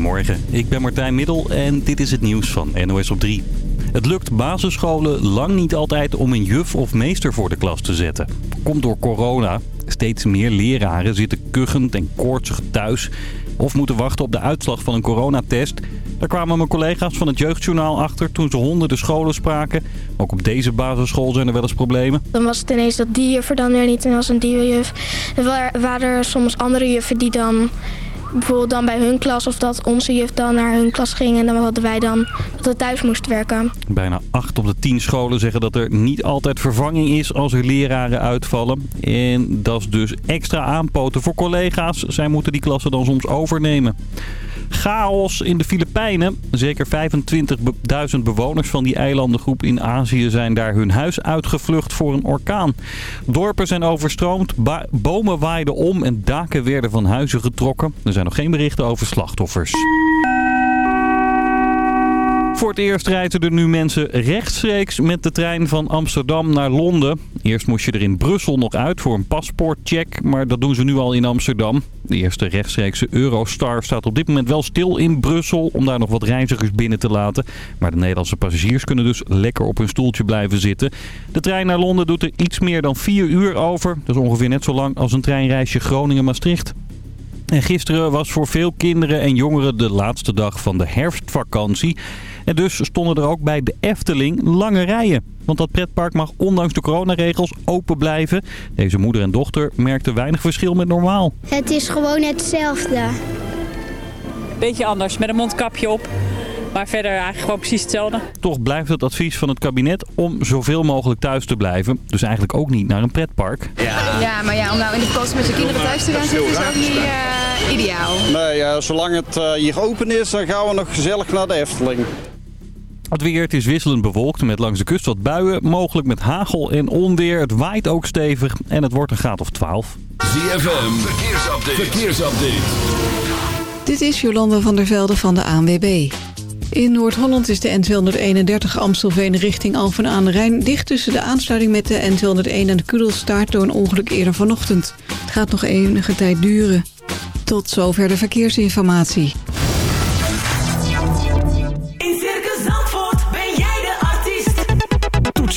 Goedemorgen, ik ben Martijn Middel en dit is het nieuws van NOS op 3. Het lukt basisscholen lang niet altijd om een juf of meester voor de klas te zetten. Komt door corona. Steeds meer leraren zitten kuchend en koortsig thuis of moeten wachten op de uitslag van een coronatest. Daar kwamen mijn collega's van het Jeugdjournaal achter toen ze honderden scholen spraken. Ook op deze basisschool zijn er wel eens problemen. Dan was het ineens dat die juf er dan weer niet en was een die juf. Er waren er soms andere juffen die dan bijvoorbeeld dan bij hun klas of dat onze juf dan naar hun klas ging en dan hadden wij dan dat we thuis moesten werken. Bijna 8 op de 10 scholen zeggen dat er niet altijd vervanging is als er leraren uitvallen. En dat is dus extra aanpoten voor collega's. Zij moeten die klassen dan soms overnemen. Chaos in de Filipijnen. Zeker 25.000 bewoners van die eilandengroep in Azië zijn daar hun huis uitgevlucht voor een orkaan. Dorpen zijn overstroomd, bomen waaiden om en daken werden van huizen getrokken. Er zijn nog geen berichten over slachtoffers. Voor het eerst rijden er nu mensen rechtstreeks met de trein van Amsterdam naar Londen. Eerst moest je er in Brussel nog uit voor een paspoortcheck, maar dat doen ze nu al in Amsterdam. De eerste rechtstreekse Eurostar staat op dit moment wel stil in Brussel om daar nog wat reizigers binnen te laten. Maar de Nederlandse passagiers kunnen dus lekker op hun stoeltje blijven zitten. De trein naar Londen doet er iets meer dan 4 uur over. Dat is ongeveer net zo lang als een treinreisje Groningen-Maastricht. En gisteren was voor veel kinderen en jongeren de laatste dag van de herfstvakantie. En dus stonden er ook bij de Efteling lange rijen. Want dat pretpark mag ondanks de coronaregels open blijven. Deze moeder en dochter merkten weinig verschil met normaal. Het is gewoon hetzelfde. Beetje anders, met een mondkapje op. Maar verder eigenlijk gewoon precies hetzelfde. Toch blijft het advies van het kabinet om zoveel mogelijk thuis te blijven. Dus eigenlijk ook niet naar een pretpark. Ja, ja maar ja, om nou in de vakantie met je kinderen thuis te gaan zitten is ook niet uh, ideaal. Nee, zolang het uh, hier open is, dan gaan we nog gezellig naar de Efteling. Het weer, het is wisselend bewolkt met langs de kust wat buien. Mogelijk met hagel en onweer. Het waait ook stevig en het wordt een graad of 12. ZFM, verkeersupdate. verkeersupdate. Dit is Jolanda van der Velde van de ANWB. In Noord-Holland is de N231 Amstelveen richting Alphen aan de Rijn... dicht tussen de aansluiting met de N201 en de Kudelstaart... door een ongeluk eerder vanochtend. Het gaat nog enige tijd duren. Tot zover de verkeersinformatie.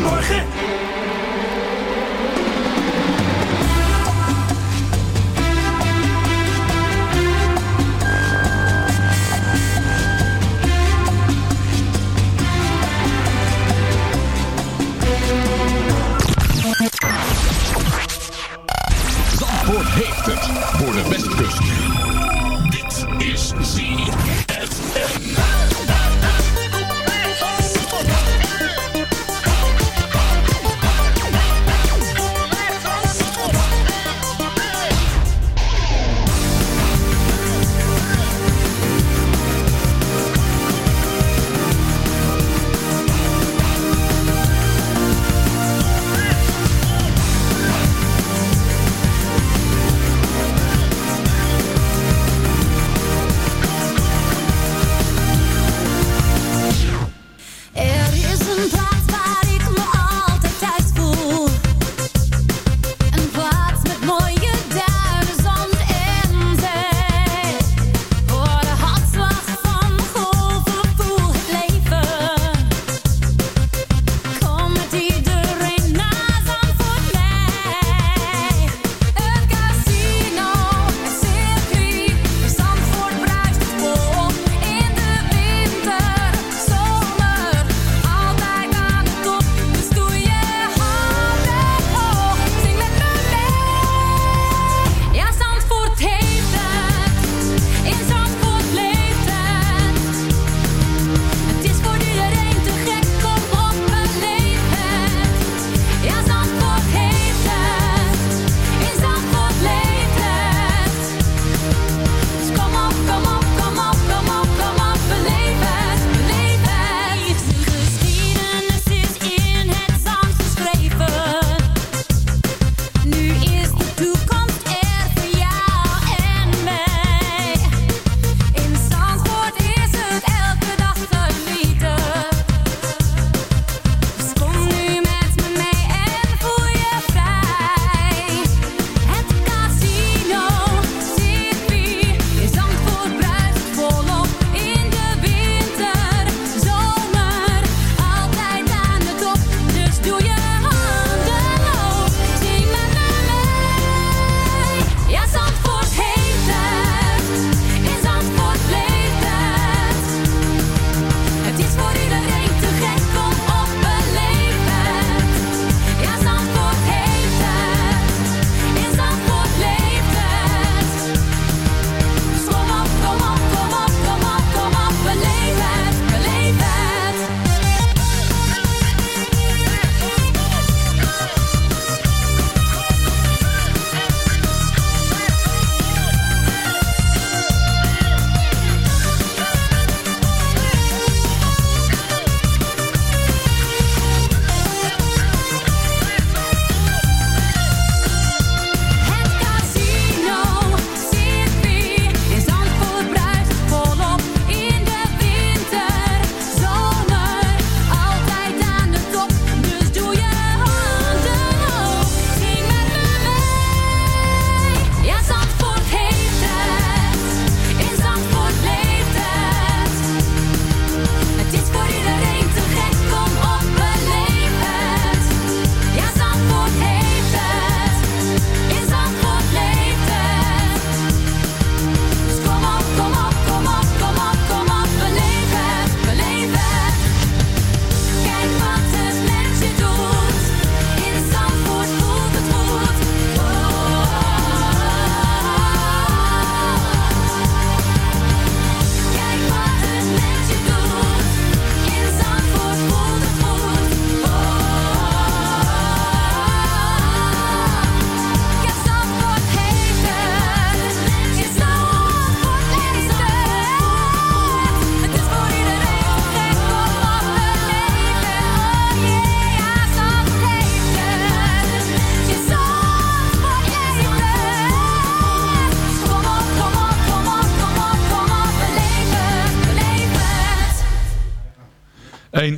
Morgen. heeft het voor de Westkust. Dit is ZFM.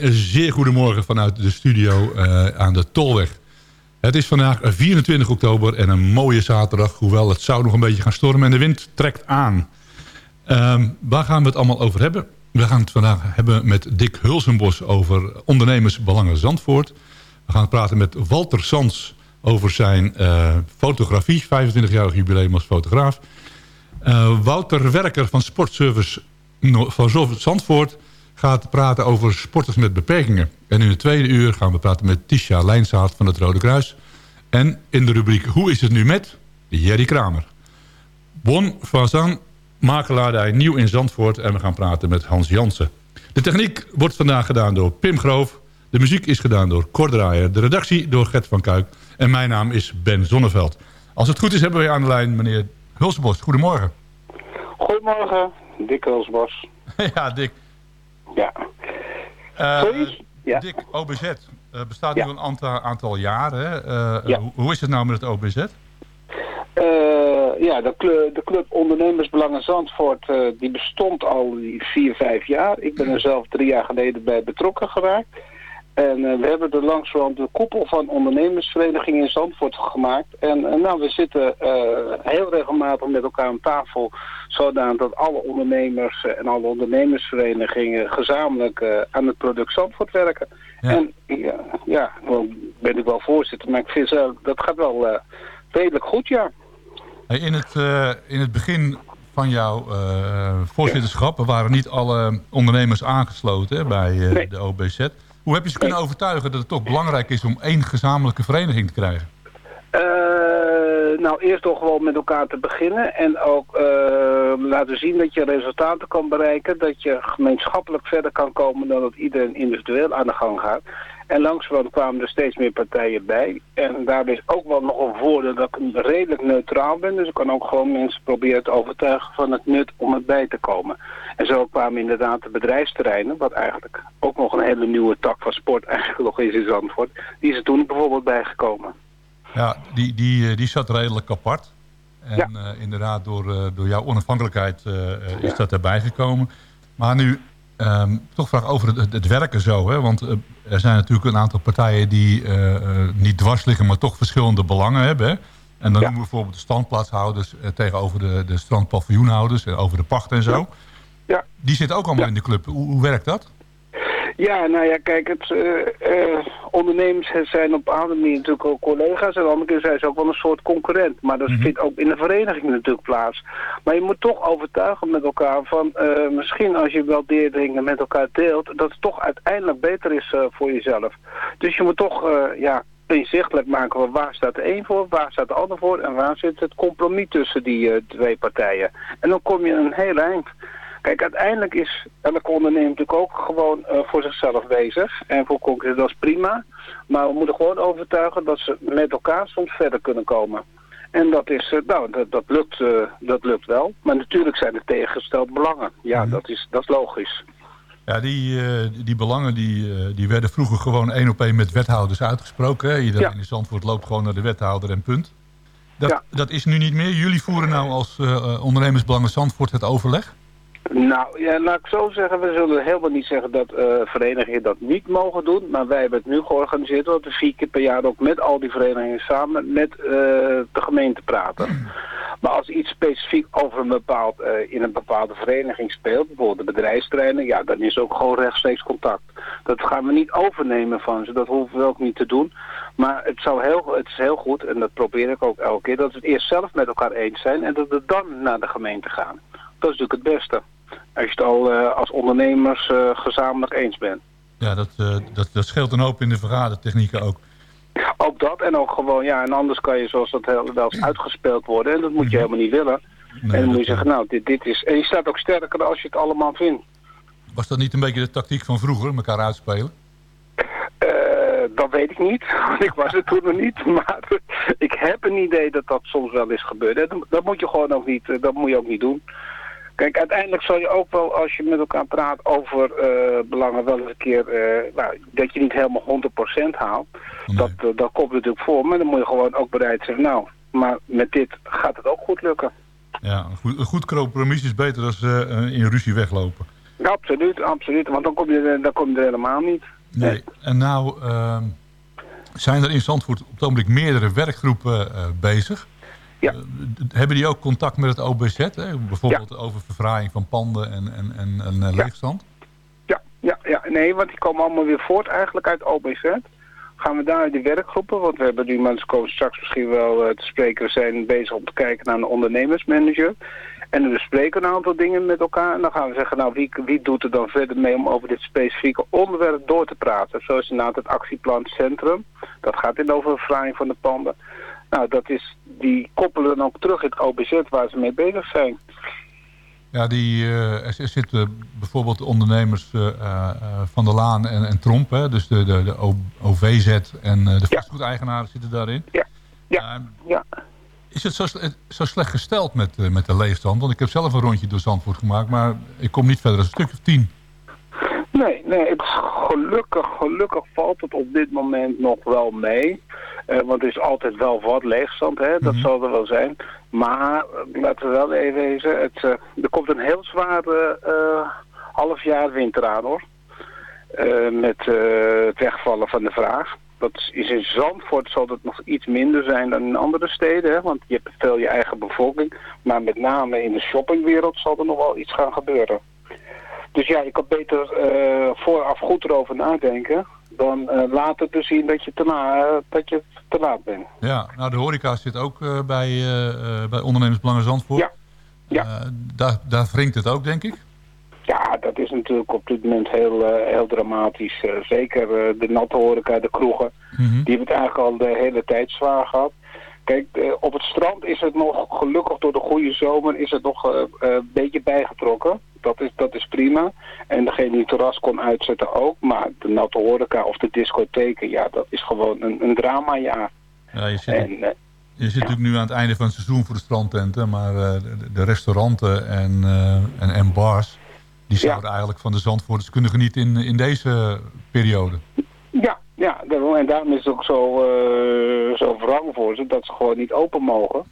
Een zeer goedemorgen vanuit de studio uh, aan de Tolweg. Het is vandaag 24 oktober en een mooie zaterdag... hoewel het zou nog een beetje gaan stormen en de wind trekt aan. Um, waar gaan we het allemaal over hebben? We gaan het vandaag hebben met Dick Hulsenbos over ondernemersbelangen Zandvoort. We gaan praten met Walter Sans over zijn uh, fotografie, 25-jarig jubileum als fotograaf. Uh, Wouter Werker van Sportservice van Zandvoort gaat praten over sporters met beperkingen. En in het tweede uur gaan we praten met Tisha Lijnzaad van het Rode Kruis. En in de rubriek Hoe is het nu met? Jerry Kramer. Bon Fazan, makelaardij nieuw in Zandvoort. En we gaan praten met Hans Jansen. De techniek wordt vandaag gedaan door Pim Groof. De muziek is gedaan door Cor De redactie door Gert van Kuik. En mijn naam is Ben Zonneveld. Als het goed is hebben we aan de lijn meneer Hulsbos. Goedemorgen. Goedemorgen, Dick Hulsbos. ja, Dick. Ja. Uh? Ja. Dick, OBZ uh, bestaat nu een aantal, aantal jaren. Uh, ja. hoe is het nou met het OBZ? ja, de club, de club Ondernemersbelangen Zandvoort die bestond al vier, vijf jaar. Ik ben er zelf drie jaar geleden bij betrokken geraakt. En uh, we hebben er langzamerhand de koepel van ondernemersvereniging in Zandvoort gemaakt. En uh, nou, we zitten uh, heel regelmatig met elkaar aan tafel. Zodanig dat alle ondernemers en alle ondernemersverenigingen gezamenlijk aan het product Zandvoort werken. Ja. En ja, ja, dan ben ik wel voorzitter. Maar ik vind dat gaat wel redelijk goed, ja. In het, in het begin van jouw voorzitterschap waren niet alle ondernemers aangesloten hè, bij nee. de OBZ. Hoe heb je ze kunnen overtuigen dat het toch belangrijk is om één gezamenlijke vereniging te krijgen? Uh, nou, eerst toch gewoon met elkaar te beginnen en ook uh, laten zien dat je resultaten kan bereiken, dat je gemeenschappelijk verder kan komen dan dat iedereen individueel aan de gang gaat. En langzamerhand kwamen er steeds meer partijen bij. En daarbij is ook wel nog een voordeel dat ik redelijk neutraal ben. Dus ik kan ook gewoon mensen proberen te overtuigen van het nut om erbij te komen. En zo kwamen inderdaad de bedrijfsterreinen, wat eigenlijk ook nog een hele nieuwe tak van sport eigenlijk nog is in Zandvoort. Die is er toen bijvoorbeeld bijgekomen. Ja, die, die, eh, die zat redelijk apart. En ja. uh, inderdaad, door, uh, door jouw onafhankelijkheid uh, is ja. dat erbij gekomen. Maar nu um, toch vraag over het, het, werken zo. Hè? Want er zijn natuurlijk een aantal partijen die niet dwars liggen, maar toch verschillende belangen hebben. Hè? En dan ja. noemen we bijvoorbeeld de standplaatshouders tegenover de, de strandpaviljoenhouders en over de pacht en zo. Ja. Die zitten ook allemaal in de club. Hoe, hoe werkt dat? Ja, nou ja, kijk, het, uh, uh, ondernemers zijn op een andere manier natuurlijk ook collega's. En de andere keer zijn ze ook wel een soort concurrent. Maar dat mm -hmm. vindt ook in de vereniging natuurlijk plaats. Maar je moet toch overtuigen met elkaar van... Uh, misschien als je wel dingen met elkaar deelt... dat het toch uiteindelijk beter is voor jezelf. Dus je moet toch, ja, inzichtelijk maken waar staat de een voor, waar staat de ander voor... en waar zit het compromis tussen die twee partijen. En dan kom je een heel eind... Kijk, uiteindelijk is elke ondernemer natuurlijk ook gewoon uh, voor zichzelf bezig. En voor concurrentie, dat is prima. Maar we moeten gewoon overtuigen dat ze met elkaar soms verder kunnen komen. En dat is, uh, nou, dat, dat, lukt, uh, dat lukt wel. Maar natuurlijk zijn er tegengesteld belangen. Ja, mm -hmm. dat, is, dat is logisch. Ja, die, die belangen die, die werden vroeger gewoon één op één met wethouders uitgesproken. Hè? Iedereen ja. in Zandvoort loopt gewoon naar de wethouder en punt. Dat, ja. dat is nu niet meer. Jullie voeren nou als ondernemersbelangen Zandvoort het overleg? Nou, ja, laat ik zo zeggen, we zullen helemaal niet zeggen dat uh, verenigingen dat niet mogen doen. Maar wij hebben het nu georganiseerd, dat we vier keer per jaar ook met al die verenigingen samen met uh, de gemeente praten. Maar als iets specifiek over een bepaald, uh, in een bepaalde vereniging speelt, bijvoorbeeld de bedrijfsterreinen, ja, dan is ook gewoon rechtstreeks contact. Dat gaan we niet overnemen van ze, dat hoeven we ook niet te doen. Maar het, zou heel, het is heel goed, en dat probeer ik ook elke keer, dat we het eerst zelf met elkaar eens zijn en dat we dan naar de gemeente gaan. Dat is natuurlijk het beste. Als je het al uh, als ondernemers uh, gezamenlijk eens bent. Ja, dat, uh, dat, dat scheelt een hoop in de vergadertechnieken ook. Ook dat en ook gewoon, ja, en anders kan je zoals dat wel eens uitgespeeld worden. En dat moet je helemaal niet willen. Nee, en dan moet je zeggen, nou, dit, dit is... En je staat ook sterker als je het allemaal vindt. Was dat niet een beetje de tactiek van vroeger, elkaar uitspelen? dat weet ik niet, want ik was er toen nog niet. Maar ik heb een idee dat dat soms wel eens gebeurt. Dat, dat moet je gewoon ook niet, dat moet je ook niet doen. Kijk, uiteindelijk zal je ook wel, als je met elkaar praat over uh, belangen, wel eens een keer, uh, nou, dat je niet helemaal 100% haalt. Nee. Dat, uh, dat komt natuurlijk voor, maar dan moet je gewoon ook bereid zijn, nou, maar met dit gaat het ook goed lukken. Ja, een goed, een goed compromis is beter dan in ruzie weglopen. Absoluut, absoluut. Want dan kom je, er- dan kom je er helemaal niet. Nee. En nou ehm, zijn er in Zandvoort op het ogenblik meerdere werkgroepen eh, bezig. Ja. Eh, hebben die ook contact met het OBZ? Hè? Bijvoorbeeld over verfraaiing van panden en, en, en, en eh, leegstand? Ja, ja, ja, nee, want die komen allemaal weer voort eigenlijk uit OBZ. Gaan we daar die werkgroepen, want we hebben nu mensen komen straks misschien wel eh, te spreken. We zijn bezig om te kijken naar een ondernemersmanager. En we bespreken een aantal dingen met elkaar. En dan gaan we zeggen, nou wie, wie doet er dan verder mee om over dit specifieke onderwerp door te praten. Zoals inderdaad het actieplan Centrum. Dat gaat in over verfraaiing van de panden. Nou, dat is, die koppelen dan ook terug het OBZ waar ze mee bezig zijn. Ja, die, eh, er, zitten bijvoorbeeld de ondernemers eh, eh, van de Laan en, en Tromp. Hè? Dus de, de, de OVZ en de vastgoedeigenaren zitten daarin. Ja, ja, ja. Is het zo, zo slecht gesteld met, met de leegstand? Want ik heb zelf een rondje door Zandvoort gemaakt, maar ik kom niet verder dan een stuk of tien. Nee, nee, het, gelukkig, gelukkig valt het op dit moment nog wel mee. Eh, want er is altijd wel wat leegstand, hè? dat zal er wel zijn. Maar eh, laten we wel even wezen, het, eh, er komt een heel zware eh half jaar winter aan hoor. Met eh, het wegvallen van de vraag. Dat is in Zandvoort zal dat nog iets minder zijn dan in andere steden, hè? want je hebt veel je eigen bevolking. Maar met name in de shoppingwereld zal er nog wel iets gaan gebeuren. Dus ja, je kan beter eh, vooraf goed erover nadenken dan eh, later te zien dat je te, na, dat je te laat bent. Ja, nou de horeca zit ook eh, bij, bij Ondernemersbelangen Zandvoort. Ja. Ja. Daar, daar wringt het ook, denk ik. Ja, dat is natuurlijk op dit moment heel, heel dramatisch. Zeker de natte horeca, de kroegen, die hebben het eigenlijk al de hele tijd zwaar gehad. Kijk, op het strand is het nog, gelukkig door de goede zomer, is het nog een beetje bijgetrokken. Dat is, dat is prima. En degene die het terras kon uitzetten ook. Maar de natte horeca of de discotheken, ja, dat is gewoon een, een dramajaar. Ja, je zit, En, eh, je zit natuurlijk nu aan het einde van het seizoen voor de strandtenten. Maar eh, de, restauranten en, eh, en, en bars... die zouden eigenlijk van de Zandvoorters kunnen genieten in, in deze periode. Ja, ja en daarom is het ook zo, zo wrang voor ze dat ze gewoon niet open mogen.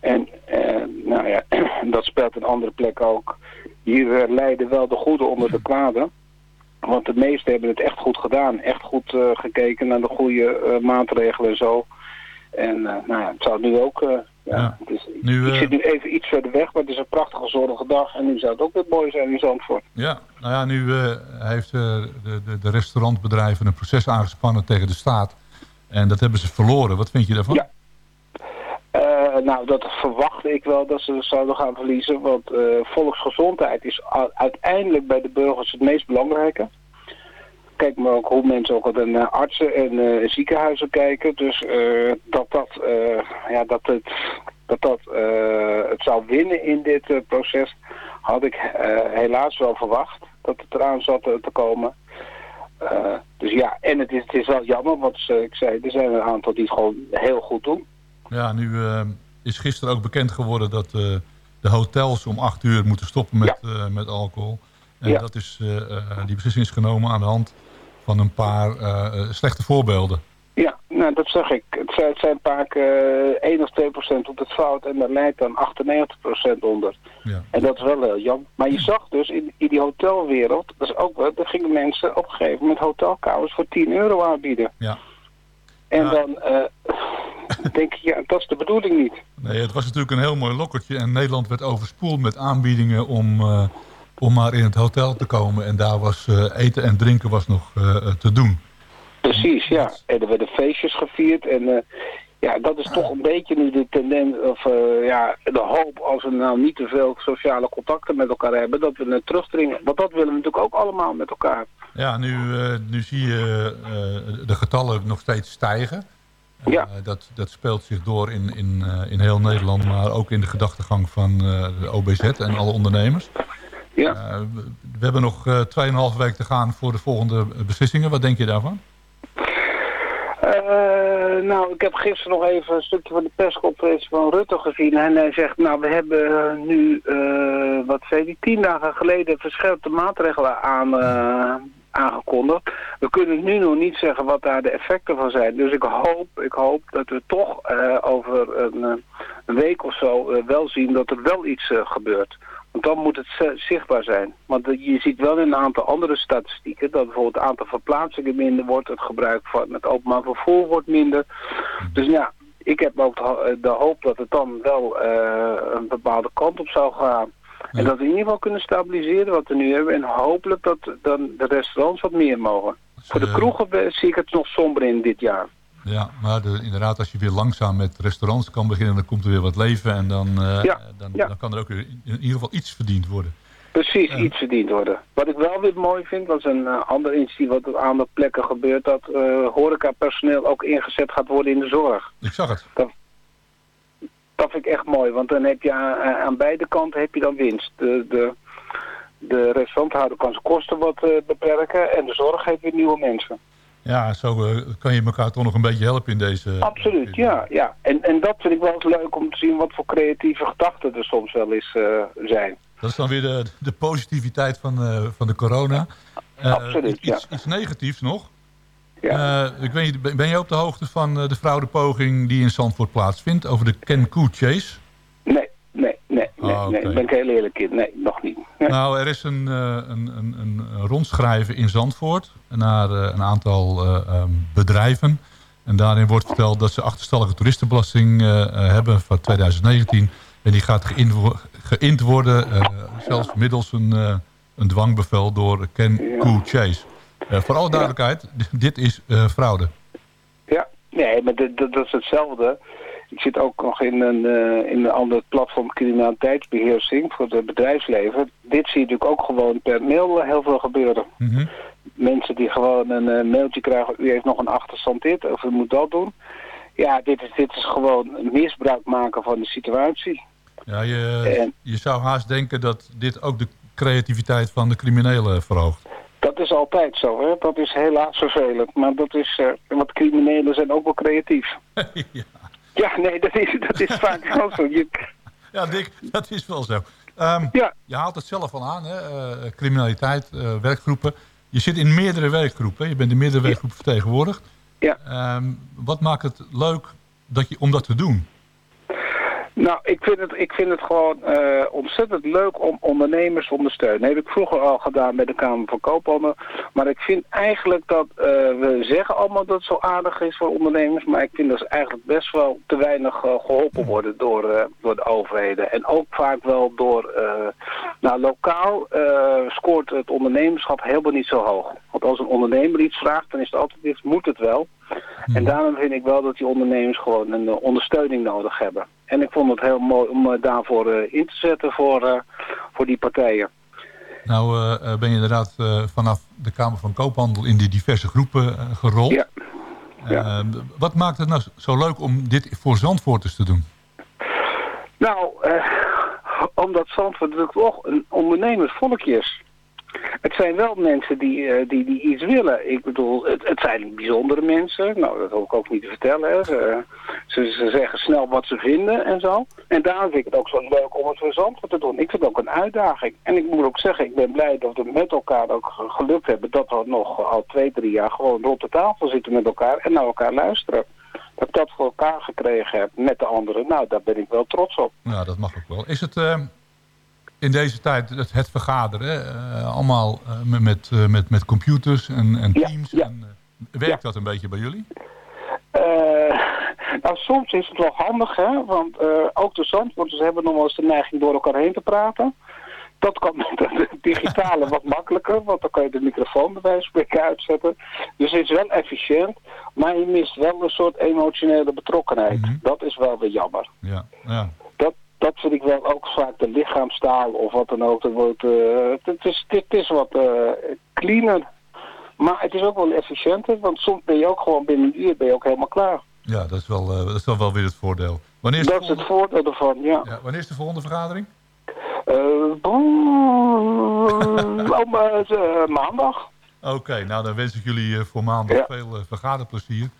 En eh, nou ja, dat speelt een andere plek ook. Hier eh, lijden wel de goede onder de kwade. Want de meesten hebben het echt goed gedaan. Echt goed eh, gekeken naar de goede eh, maatregelen en zo. En nou ja, het zou nu ook... ja, het is, Nu, ik zit nu even iets verder weg, maar het is een prachtige zonnige dag. En nu zou het ook weer mooi zijn in Zandvoort. Ja, nou ja, nu heeft de, de, de restaurantbedrijven een proces aangespannen tegen de staat. En dat hebben ze verloren. Wat vind je daarvan? Ja. Eh, nou, dat verwachtte ik wel dat ze zouden gaan verliezen. Want eh, volksgezondheid is uiteindelijk bij de burgers het meest belangrijke. Kijk maar ook hoe mensen ook naar artsen en eh, ziekenhuizen kijken. Dus eh, dat, dat, eh, ja, dat het, dat, dat eh, het zou winnen in dit eh, proces had ik eh, helaas wel verwacht. Dat het eraan zat eh, te komen. Eh, dus ja, en het is, het is wel jammer, want eh, ik zei, er zijn een aantal die het gewoon heel goed doen. Ja, nu eh, is gisteren ook bekend geworden dat eh, de hotels om acht uur moeten stoppen met, eh, met alcohol. En Ja. dat is, die beslissing is genomen aan de hand van een paar slechte voorbeelden. Ja, nou dat zeg ik. Het zijn, het zijn vaak eh 1 of 2 procent op het fout en daar leidt dan 98 procent onder. Ja. En dat is wel heel jammer. Maar je zag dus in, in die hotelwereld, dat is ook wel, er gingen mensen op een gegeven moment hotelkamers voor 10 euro aanbieden. Ja. En dan denk je, ja, dat is de bedoeling niet. Nee, het was natuurlijk een heel mooi lokkertje. En Nederland werd overspoeld met aanbiedingen om, eh, om maar in het hotel te komen. En daar was eh, eten en drinken was nog eh, te doen. Precies, ja. En er werden feestjes gevierd en ja, dat is toch een beetje nu de tendens, of ja, de hoop als we nou niet te veel sociale contacten met elkaar hebben, dat we het terugdringen. Want dat willen we natuurlijk ook allemaal met elkaar. Ja, nu, nu zie je de getallen nog steeds stijgen. Ja. Eh, dat, dat speelt zich door in, in, eh, in heel Nederland, maar ook in de gedachtegang van eh, de OBZ en alle ondernemers. Ja. We, we hebben nog eh 2,5 week te gaan voor de volgende beslissingen. Wat denk je daarvan? Nou, ik heb gisteren nog even een stukje van de persconferentie van Rutte gezien. En hij zegt, nou, we hebben nu, wat zei hij, tien dagen geleden verscherpte maatregelen aan, aangekondigd. We kunnen nu nog niet zeggen wat daar de effecten van zijn. Dus ik hoop, ik hoop dat we toch eh, over een, eh, een week of zo eh, wel zien dat er wel iets gebeurt. Want dan moet het zi- zichtbaar zijn. Want je ziet wel in een aantal andere statistieken dat bijvoorbeeld het aantal verplaatsingen minder wordt, het gebruik van het openbaar vervoer wordt minder. Dus ja, ik heb ook de, ho- de hoop dat het dan wel een bepaalde kant op zou gaan. En dat we in ieder geval kunnen stabiliseren wat we nu hebben. En hopelijk dat dan de restaurants wat meer mogen. Voor de eh, kroegen eh, zie ik het nog somber in dit jaar. Ja, maar de, inderdaad, als je weer langzaam met restaurants kan beginnen, dan komt er weer wat leven en dan, eh, Ja, dan, ja. dan kan er ook weer in ieder geval iets verdiend worden. Precies, iets verdiend worden. Wat ik wel weer mooi vind, was een eh, ander initiatief wat op aantal plekken gebeurt, dat eh horecapersoneel ook ingezet gaat worden in de zorg. Ik zag het. Dat vind ik echt mooi, want dan heb je aan, aan beide kanten heb je dan winst. De, de, de restauranthouder kan zijn kosten wat eh, beperken en de zorg heeft weer nieuwe mensen. Ja, zo eh, kan je elkaar toch nog een beetje helpen in deze... Absoluut, ja. ja. En, en dat vind ik wel eens leuk om te zien wat voor creatieve gedachten er soms wel eens eh, zijn. Dat is dan weer de, de positiviteit van, eh, van de corona. Eh, Absoluut, iets, iets negatiefs nog. Eh, ik weet niet, ben- jij op de hoogte van eh, de fraudepoging die in Zandvoort plaatsvindt over de Ken Koe Chase? Nee, nee, nee, nee, Ah, nee. Daar ben ik heel eerlijk in. Nee, nog niet. Nee. Nou, er is een, eh, een, een, een rondschrijven in Zandvoort naar een aantal eh, ehm, bedrijven. En daarin wordt verteld dat ze achterstallige toeristenbelasting hebben van 2019. En die gaat geïnd, wo- geïnd worden, zelfs middels een, een dwangbevel door Ken Koe Chase. Eh, voor alle duidelijkheid, dit is eh, fraude. Ja, nee, maar dat, is hetzelfde. Ik zit ook nog in een, eh, in een ander platform criminaliteitsbeheersing voor het bedrijfsleven. Dit zie je natuurlijk ook gewoon per mail heel veel gebeuren. Mhm. Mensen die gewoon een mailtje krijgen, u heeft nog een achterstand dit, of u moet dat doen. Ja, dit is, dit is gewoon misbruik maken van de situatie. Ja, je, je zou haast denken dat dit ook de creativiteit van de criminelen verhoogt. Dat is altijd zo, hè. Dat is helaas vervelend. Maar dat is, eh want criminelen zijn ook wel creatief. ja. Ja, nee, dat is, dat is vaak wel zo. Je, Ja, Dick, dat is wel zo. Ehm, Je haalt het zelf al aan, hè? eh, criminaliteit, eh, werkgroepen. Je zit in meerdere werkgroepen. Je bent in meerdere werkgroepen vertegenwoordigd. Ja. Ehm, wat maakt het leuk dat je, om dat te doen? Nou, ik vind het, ik vind het gewoon eh, ontzettend leuk om ondernemers te ondersteunen. Dat heb ik vroeger al gedaan bij de Kamer van Koophandel. Maar ik vind eigenlijk dat, eh, we zeggen allemaal dat het zo aardig is voor ondernemers. Maar ik vind dat ze eigenlijk best wel te weinig eh, geholpen worden door, door de overheden. En ook vaak wel door, nou lokaal scoort het ondernemerschap helemaal niet zo hoog. Want als een ondernemer iets vraagt, dan is het altijd, iets, moet het wel. En daarom vind ik wel dat die ondernemers gewoon een eh, ondersteuning nodig hebben. En ik vond het heel mooi om eh, daarvoor eh, in te zetten voor, voor die partijen. Nou ben je inderdaad vanaf de Kamer van Koophandel in die diverse groepen gerold. Ja. Wat maakt het nou zo leuk om dit voor Zandvoorters te doen? Nou, omdat Zandvoort natuurlijk toch een ondernemersvolkje is. Het zijn wel mensen die, eh, die, die iets willen. Ik bedoel, het, zijn bijzondere mensen. Nou, dat hoef ik ook niet te vertellen. Hè. Ze, ze, ze zeggen snel wat ze vinden en zo. En daarom vind ik het ook zo leuk om het voor te doen. Ik vind het ook een uitdaging. En ik moet ook zeggen, ik ben blij dat we met elkaar ook ge- gelukt hebben... dat we nog al twee, drie jaar gewoon rond de tafel zitten met elkaar en naar elkaar luisteren. Dat ik dat voor elkaar gekregen heb met de anderen. Nou, daar ben ik wel trots op. Ja, dat mag ook wel. Is het eh, in deze tijd het, het vergaderen, eh, allemaal eh, met, met, eh, met, met computers en, en teams? En, werkt dat een beetje bij jullie? Nou, soms is het wel handig, hè, want ook de zandvoorters hebben nog wel eens de neiging door elkaar heen te praten. Dat kan met het digitale wat makkelijker, want dan kan je de microfoon bij wijze van spreken uitzetten. Dus het is wel efficiënt, maar je mist wel een soort emotionele betrokkenheid. Dat is wel weer jammer. Ja, ja. Dat, vind ik wel ook vaak de lichaamstaal of wat dan ook. Dat wordt, eh, het, is, het is wat eh, cleaner, maar het is ook wel efficiënter, want soms ben je ook gewoon binnen een uur ben je ook helemaal klaar. Ja, dat is wel, eh, dat is dan wel weer het voordeel. Wanneer is, Dat is het voordeel ervan, ja. ja, wanneer is de volgende vergadering? Oh, maandag. Oké, nou dan wens ik jullie voor maandag veel vergaderplezier.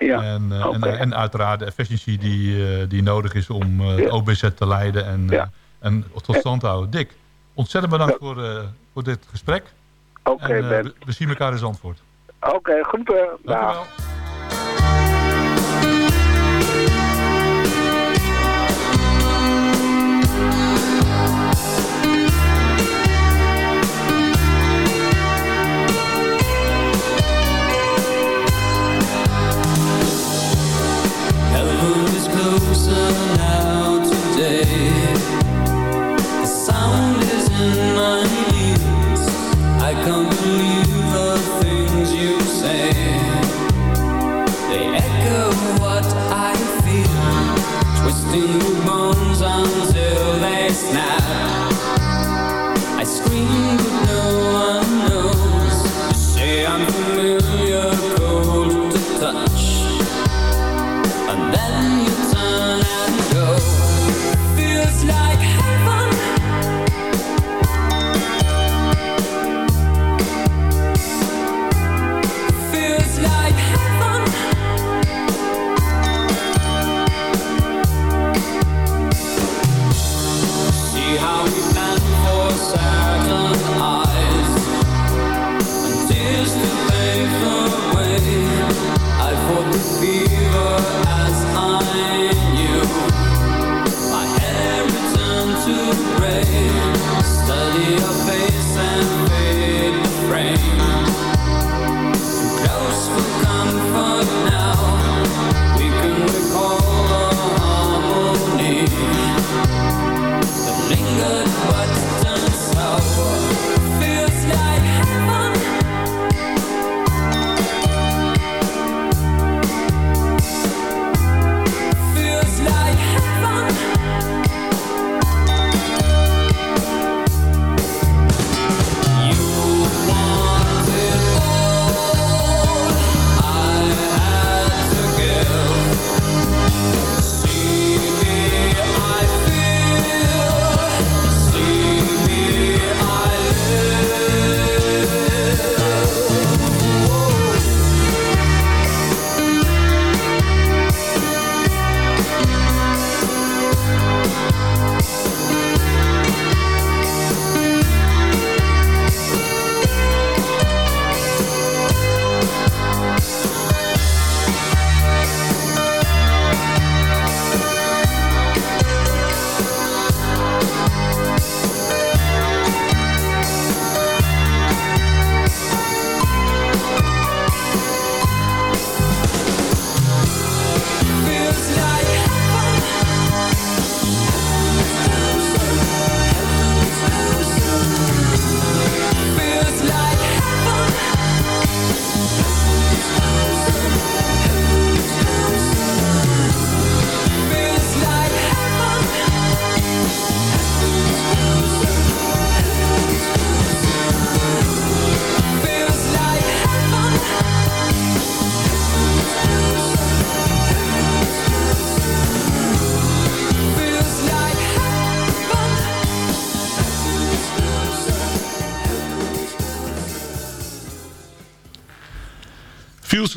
Ja, En, eh, en, eh, en uiteraard de efficiëntie die, eh, die nodig is om eh, de OBZ te leiden en, eh, en tot stand te houden. Dick, ontzettend bedankt voor, eh, voor dit gesprek. Oké, eh, Ben. we, we zien elkaar in Zandvoort. Oké, goed. eh, Dank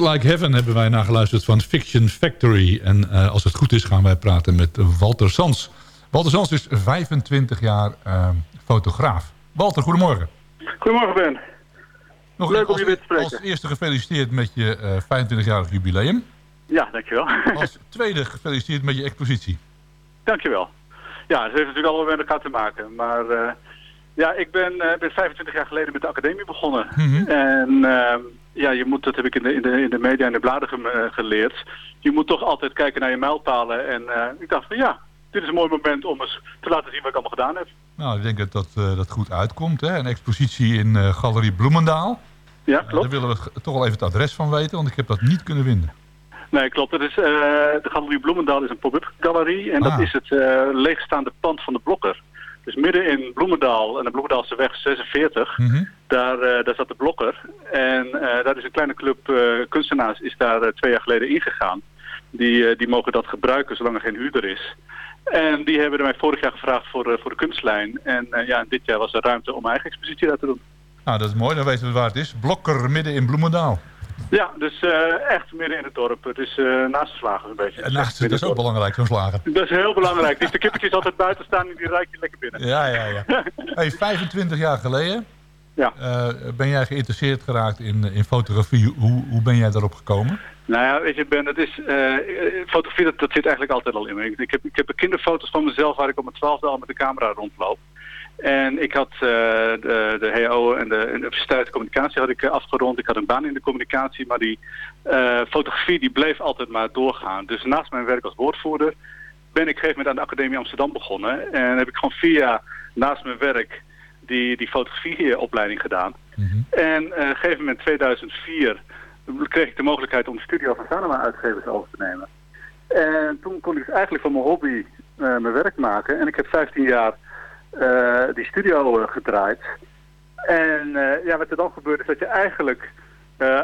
Like Heaven hebben wij nageluisterd van Fiction Factory. En uh, als het goed is gaan wij praten met Walter Sans. Walter Sans is 25 jaar uh, fotograaf. Walter, goedemorgen. Goedemorgen Ben. Nog Leuk om je weer te spreken. Als eerste gefeliciteerd met je uh, 25-jarig jubileum. Ja, dankjewel. Als tweede gefeliciteerd met je expositie. Dankjewel. Ja, dat heeft natuurlijk allemaal met elkaar te maken. Maar uh, ja, ik ben, ben 25 jaar geleden met de academie begonnen. Mm -hmm. En uh, ja, je moet, dat heb ik in de, in de, in de media en de bladen ge geleerd. Je moet toch altijd kijken naar je mijlpalen. En ik dacht van ja, dit is een mooi moment om eens te laten zien wat ik allemaal gedaan heb. Nou, ik denk dat dat, dat goed uitkomt. Hè? Een expositie in Galerie Bloemendaal. Ja, klopt. daar willen we toch wel even het adres van weten, want ik heb dat niet kunnen vinden. Nee, klopt. Het is, uh, de Galerie Bloemendaal is een pop-up galerie. En Ah. dat is het uh, leegstaande pand van de Blokker. Dus midden in Bloemendaal, en de Bloemendaalse weg 46, mm -hmm. daar, uh, daar zat de Blokker. En daar is een kleine club kunstenaars is daar twee jaar geleden ingegaan. Die, die mogen dat gebruiken zolang er geen huurder is. En die hebben mij vorig jaar gevraagd voor, voor de kunstlijn. En ja, dit jaar was er ruimte om mijn eigen expositie daar te doen. Nou, dat is mooi. Dan weten we waar het is. Blokker midden in Bloemendaal. Ja, dus uh, echt midden in het dorp. Het is uh, naast de slager een beetje. Ja, naast, dat is ook belangrijk, zo'n slager. Dat is heel belangrijk. Dus de kippetjes altijd buiten staan en die ruik je lekker binnen. Ja, ja, ja. hey, 25 jaar geleden ja. uh, ben jij geïnteresseerd geraakt in, in fotografie. Hoe, hoe ben jij daarop gekomen? Nou ja, weet je Ben, dat is, fotografie dat, dat zit eigenlijk altijd al in me. Ik, ik, heb, ik heb kinderfoto's van mezelf waar ik op mijn twaalfde al met de camera rondloop. En ik had uh, de, de HO en de universiteit communicatie had ik afgerond. Ik had een baan in de communicatie, maar die uh, fotografie die bleef altijd maar doorgaan. Dus naast mijn werk als woordvoerder ben ik op een gegeven moment aan de Academie Amsterdam begonnen. En heb ik gewoon vier jaar naast mijn werk die, die fotografieopleiding gedaan. Mm -hmm. En uh, op een gegeven moment, 2004, kreeg ik de mogelijkheid om de studio van Sanoma uitgevers over te nemen. En toen kon ik eigenlijk van mijn hobby mijn werk maken. En ik heb 15 jaar... Uh, die studio gedraaid. En uh, ja, wat er dan gebeurt is dat je eigenlijk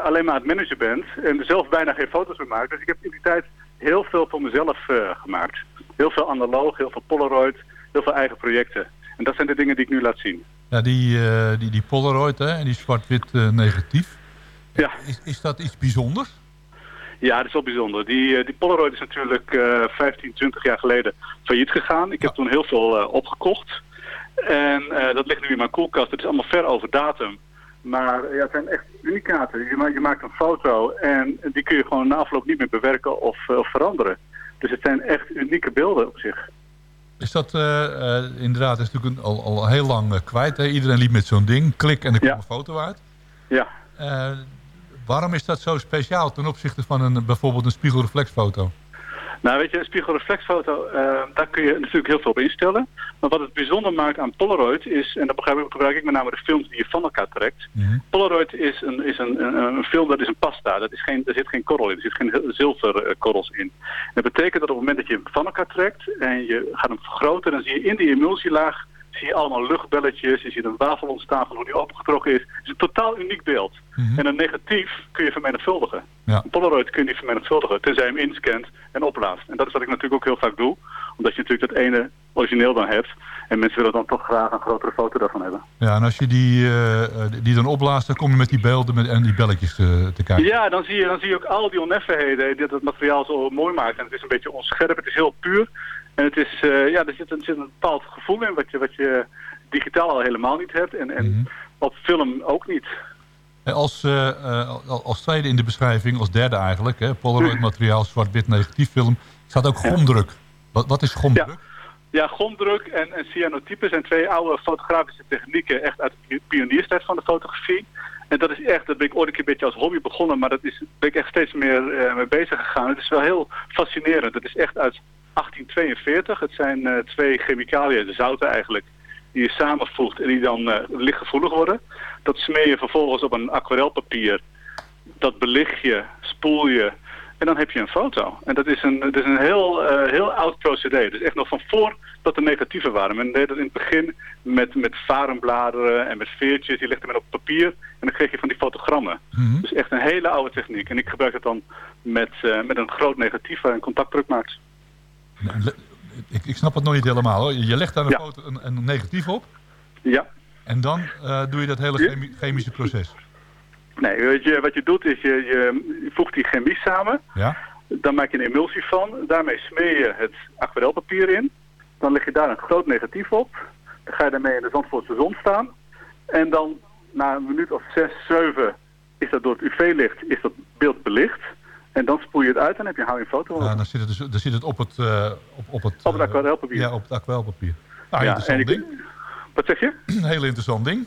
alleen maar aan het managen bent en zelf bijna geen foto's meer maakt. Dus ik heb in die tijd heel veel voor mezelf gemaakt. Heel veel analoog, heel veel Polaroid, heel veel eigen projecten. En dat zijn de dingen die ik nu laat zien. Ja, die, die, die Polaroid hè, en die zwart-wit negatief. Ja. Is, is dat iets bijzonders? Ja, dat is wel bijzonder. Die, die Polaroid is natuurlijk 15, 20 jaar geleden failliet gegaan. Ik heb toen heel veel opgekocht. En uh, dat ligt nu in mijn koelkast. Het is allemaal ver over datum. Maar ja, het zijn echt unicaten. Je, ma je, maakt een foto en die kun je gewoon na afloop niet meer bewerken of, uh, of veranderen. Dus het zijn echt unieke beelden op zich. Is dat uh, inderdaad is natuurlijk een, al, al heel lang kwijt. Hè? Iedereen liep met zo'n ding. Klik en er komt ja. een foto uit. Ja. waarom is dat zo speciaal ten opzichte van een, bijvoorbeeld een spiegelreflexfoto? Nou weet je, een spiegelreflexfoto, uh, daar kun je natuurlijk heel veel op instellen. Maar wat het bijzonder maakt aan Polaroid is, en dat begrijp ik, gebruik ik met name de films die je van elkaar trekt. Mm -hmm. Polaroid is, een, is een, een, een, film, dat is een pasta, dat is geen, er zit geen korrel in, er zit geen zilverkorrels in. Dat betekent dat op het moment dat je hem van elkaar trekt en je gaat hem vergroten, dan zie je in die emulsielaag zie je allemaal luchtbelletjes, je ziet een wafel ontstaan van hoe die opengetrokken is. Het is een totaal uniek beeld. Mm -hmm. En een negatief kun je vermenigvuldigen. Ja. Een Polaroid kun je niet vermenigvuldigen, tenzij je hem inscant en oplaast. En dat is wat ik natuurlijk ook heel vaak doe, omdat je natuurlijk dat ene origineel dan hebt. En mensen willen dan toch graag een grotere foto daarvan hebben. Ja, en als je die, uh, die dan opblaast, dan kom je met die beelden met, en die belletjes te, te kijken. Ja, dan zie, je, dan zie je ook al die oneffenheden die het materiaal zo mooi maakt. En het is een beetje onscherp, het is heel puur. En het is, uh, ja, er zit, er zit een bepaald gevoel in wat je, wat je digitaal al helemaal niet hebt. En, en Mhm. mm -hmm. op film ook niet. Als, uh, als tweede in de beschrijving, als derde eigenlijk, hè, Polaroid materiaal, zwart-wit negatieffilm, staat ook gomdruk. Wat, wat is gomdruk? Ja. Ja, gomdruk en, en cyanotype zijn twee oude fotografische technieken, echt uit de pionierstijd van de fotografie. En dat is echt, dat ben ik ooit een keer een beetje als hobby begonnen, maar dat is, ben ik echt steeds meer uh, mee bezig gegaan. Het is wel heel fascinerend. Het is echt uit 1842. Het zijn uh, twee chemicaliën, de zouten eigenlijk, die je samenvoegt en die dan uh, lichtgevoelig worden. Dat smeer je vervolgens op een aquarelpapier. Dat belicht je, spoel je en dan heb je een foto. En dat is een, dat is een heel, uh, heel oud procedé. Dus echt nog van voor dat er negatieven waren. Men deed dat in het begin met, met varenbladeren en met veertjes. Die legde men op papier en dan kreeg je van die fotogrammen. Mm -hmm. Dus echt een hele oude techniek. En ik gebruik het dan met, uh, met een groot negatief waar een contactdruk maakt. Ik, ik snap het nog niet helemaal hoor. Je legt daar een, ja. foto, een, een, negatief op. Ja. En dan uh, doe je dat hele chemi chemische proces. Nee, weet je, wat je doet is je, je, je voegt die chemie samen. Ja? Dan maak je een emulsie van. Daarmee smeer je het aquarelpapier in. Dan leg je daar een groot negatief op. Dan ga je daarmee in de Zandvoortse zon staan. En dan na een minuut of zes, zeven is dat door het UV-licht is dat beeld belicht. En dan spoel je het uit en heb je hou je een foto. Ja, dan zit het, dus, dan zit het op het, uh, op, op het, op het aquarelpapier. ja, op het aquarelpapier. Nou, Ja, interessant ik- ding. Wat zeg je? Een heel interessant ding.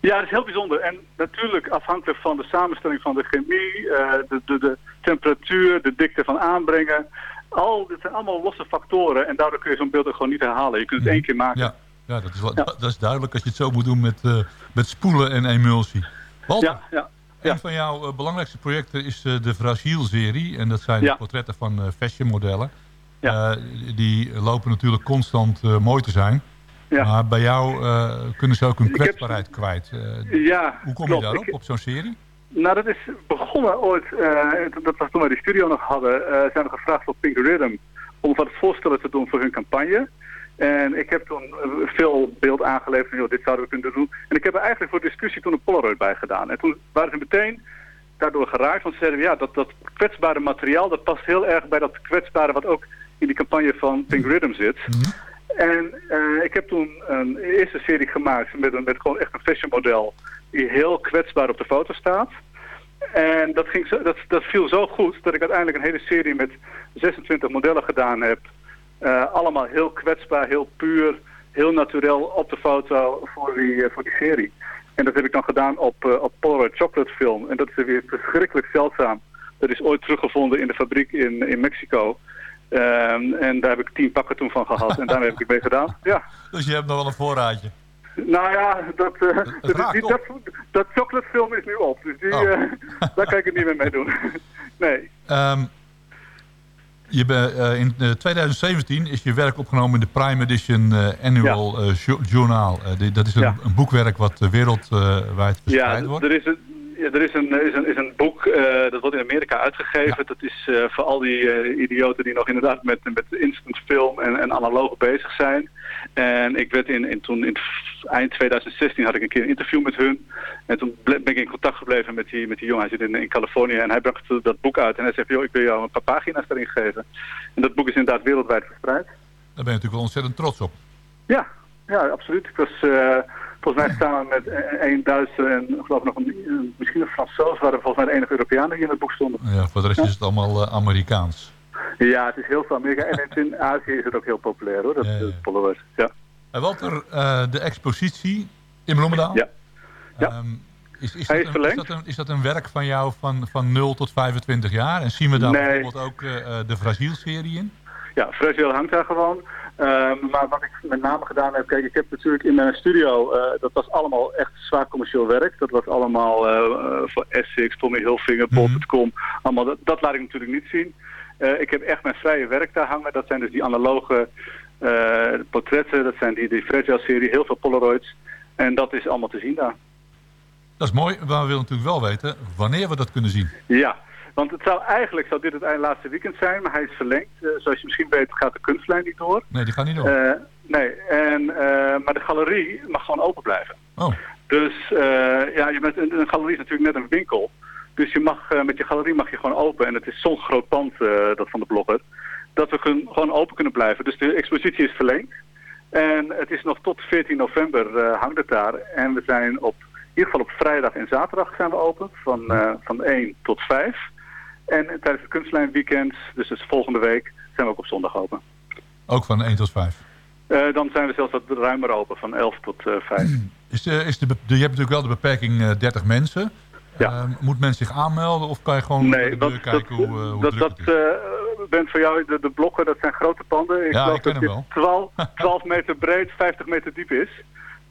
Ja, dat is heel bijzonder. En natuurlijk afhankelijk van de samenstelling van de chemie, eh, de, de, de temperatuur, de dikte van aanbrengen. Al, dit zijn allemaal losse factoren en daardoor kun je zo'n beeld ook gewoon niet herhalen. Je kunt het één keer maken. Ja, ja, dat, is wel, dat is duidelijk als je het zo moet doen met, eh, met spoelen en emulsie. Walter, Ja, ja. Een van jouw eh, belangrijkste projecten is eh, de Fragiel-serie. En dat zijn Ja. de portretten van eh fashionmodellen. Die lopen natuurlijk constant mooi te zijn. Maar bij jou kunnen ze ook hun heb- kwetsbaarheid kwijt. Ja, hoe kom klopt. je daarop, Ik- op zo'n serie? Nou, dat is begonnen ooit, dat was toen wij die studio nog hadden, zijn we gevraagd door Pink Rhythm om wat voorstellen te doen voor hun campagne. En ik heb toen eh, veel beeld aangeleverd van, joh, dit zouden we kunnen doen. En ik heb er eigenlijk voor discussie toen een Polaroid bij gedaan. En toen waren ze meteen daardoor geraakt, want ze zeiden, ja, dat, dat kwetsbare materiaal, dat past heel erg bij dat kwetsbare wat ook in die campagne van Pink Rhythm zit. En eh, ik heb toen een eerste serie gemaakt met, een, met gewoon echt een fashion model die heel kwetsbaar op de foto staat. En dat, ging zo, dat, dat viel zo goed dat ik uiteindelijk een hele serie met 26 modellen gedaan heb. Eh, allemaal heel kwetsbaar, heel puur, heel naturel op de foto voor die, eh, voor die serie. En dat heb ik dan gedaan op, eh, op Polaroid Chocolate Film. En dat is weer verschrikkelijk zeldzaam. Dat is ooit teruggevonden in de fabriek in, in Mexico. Ehm, en daar heb ik tien pakken toen van gehad. En daarmee heb ik mee gedaan. Ja. Dus je hebt nog wel een voorraadje. Nou ja, dat, eh, dat, die- dat, dat chocolate film is nu op. Dus die, Oh. daar kan ik het niet meer mee doen. nee. Ehm, je be- eh, in eh, 2017 is je werk opgenomen in de Prime Edition eh, Annual eh, Jo- Journaal. Eh, dat is een, Ja. een boekwerk wat eh, wereldwijd Ja, verspreid wordt. er is een, ja, er is een, is een, is een boek, eh, dat wordt in Amerika uitgegeven. Dat is eh, voor al die eh, idioten die nog inderdaad met, met instant film en, en analoog bezig zijn. En ik werd in, in, toen in eind 2016 had ik een keer een interview met hun. En toen ben ik in contact gebleven met die, met die jongen. Hij zit in, in Californië en hij bracht dat boek uit. En hij zegt, joh, ik wil jou een paar pagina's erin geven. En dat boek is inderdaad wereldwijd verspreid. Daar ben je natuurlijk wel ontzettend trots op. Ja, ja, absoluut. Ik was volgens mij samen met eh, een Duitser en geloof ik nog een, misschien een Fransoos waren volgens mij de enige Europeanen die in het boek stonden. Ja, voor de rest is het allemaal eh, Amerikaans. Ja, het is heel veel Amerika en in Azië is het ook heel populair hoor, dat, dat Polaroid. Ja. En Walter, eh, de expositie in Bloemendaal. Ja. Ja. Ehm, is, is, Hij dat is een, is, dat een, is dat een werk van jou van, van 0 tot 25 jaar? En zien we daar Nee. bijvoorbeeld ook eh, de Fragiel-serie in? Ja, Fragile hangt daar gewoon. Ehm, maar wat ik met name gedaan heb, kijk, ik heb natuurlijk in mijn studio, eh, dat was allemaal echt zwaar commercieel werk. Dat was allemaal eh, eh, voor Essex, Tommy Hilfiger, Bol.com. Allemaal, dat, dat laat ik natuurlijk niet zien. Ik heb echt mijn vrije werk daar hangen. Dat zijn dus die analoge portretten, dat zijn die, die Fragile-serie, heel veel Polaroids. En dat is allemaal te zien daar. Dat is mooi, maar we willen natuurlijk wel weten wanneer we dat kunnen zien. Ja, want het zou eigenlijk zou dit het eind laatste weekend zijn, maar hij is verlengd. Eh, zoals je misschien weet gaat de kunstlijn niet door. Nee, die gaat niet door. Eh, nee, en, eh, maar de galerie mag gewoon open blijven. Oh. Dus ja, je bent, een, een galerie is natuurlijk net een winkel. Dus je mag, met je galerie mag je gewoon open. En het is zo'n groot pand, dat van de blogger, dat we kun- gewoon open kunnen blijven. Dus de expositie is verlengd. En het is nog tot 14 november hangt het daar. En we zijn op, in ieder geval op vrijdag en zaterdag zijn we open. Van, van 1 tot 5. En tijdens het kunstlijnweekend, dus dus volgende week, zijn we ook op zondag open. Ook van 1 tot 5. Eh, dan zijn we zelfs wat ruimer open, van 11 tot eh 5. Is de, is de, je hebt natuurlijk wel de beperking eh, 30 mensen. Eh, moet men zich aanmelden of kan je gewoon de deur kijken hoe, hoe dat, dat het bent voor jou, de, de blokken, dat zijn grote panden. Ik Ja, geloof ik ken dat dit wel. 12, 12 meter breed, 50 meter diep is.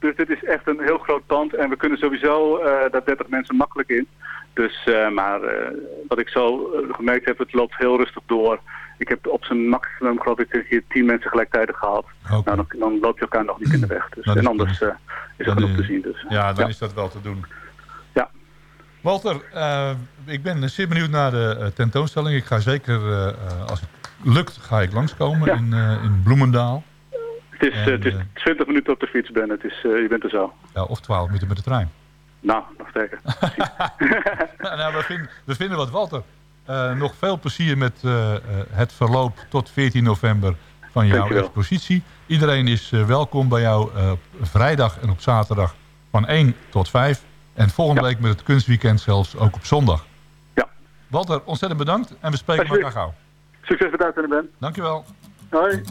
Dus dit is echt een heel groot pand en we kunnen sowieso eh daar 30 mensen makkelijk in. Dus, eh, maar eh, wat ik zo gemerkt heb, het loopt heel rustig door. Ik heb op zijn maximum, geloof ik, hier 10 mensen gelijktijdig gehad. Nou, dan, dan loop je elkaar nog niet in de weg. Dus, Dat en anders is er Dan, genoeg te zien. Dus. Ja, dan is dat wel te doen. Ja. Walter, ik ben zeer benieuwd naar de tentoonstelling. Ik ga zeker, als het lukt, ga ik langskomen in, eh, in Bloemendaal. Het is, eh, het is 20 minuten op de fiets, Ben. Het is, eh, je bent er zo. Ja, of 12 minuten met de trein. Nou, nog sterker. nou, we, vinden, we vinden wat, Walter. Nog veel plezier met het verloop tot 14 november van jouw expositie. Iedereen is welkom bij jou vrijdag en op zaterdag van 1 tot 5. En volgende ja. week met het kunstweekend zelfs ook op zondag. Ja. Walter, ontzettend bedankt en we spreken elkaar gauw. Succes met uitzenden, Ben. Dankjewel. Hoi.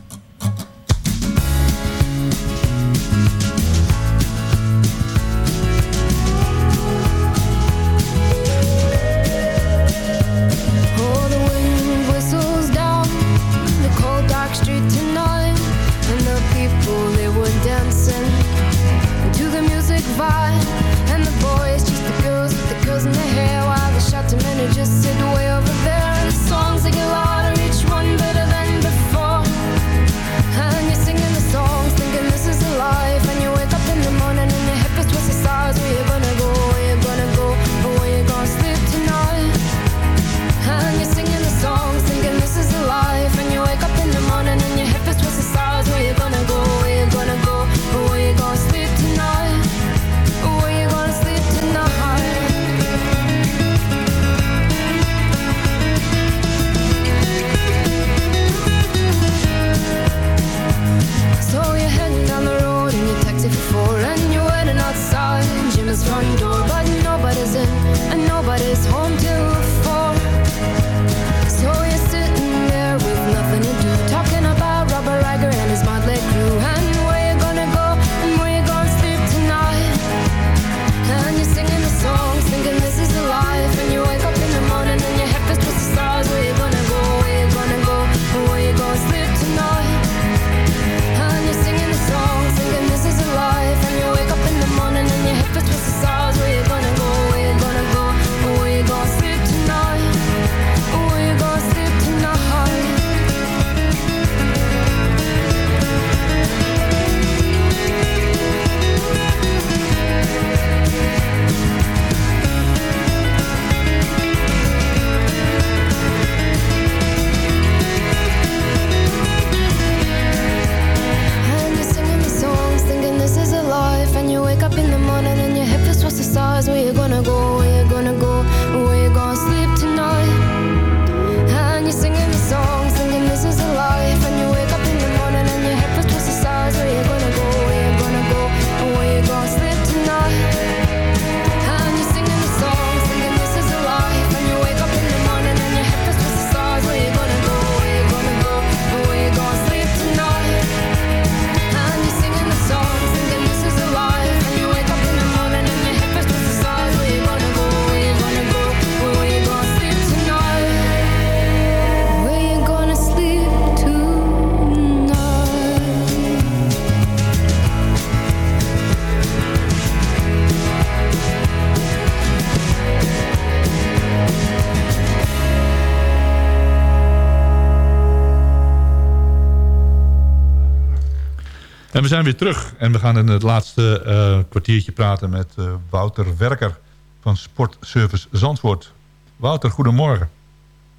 We zijn weer terug en we gaan in het laatste uh, kwartiertje praten met uh, Wouter Werker van Sportservice Zandvoort. Wouter, goedemorgen.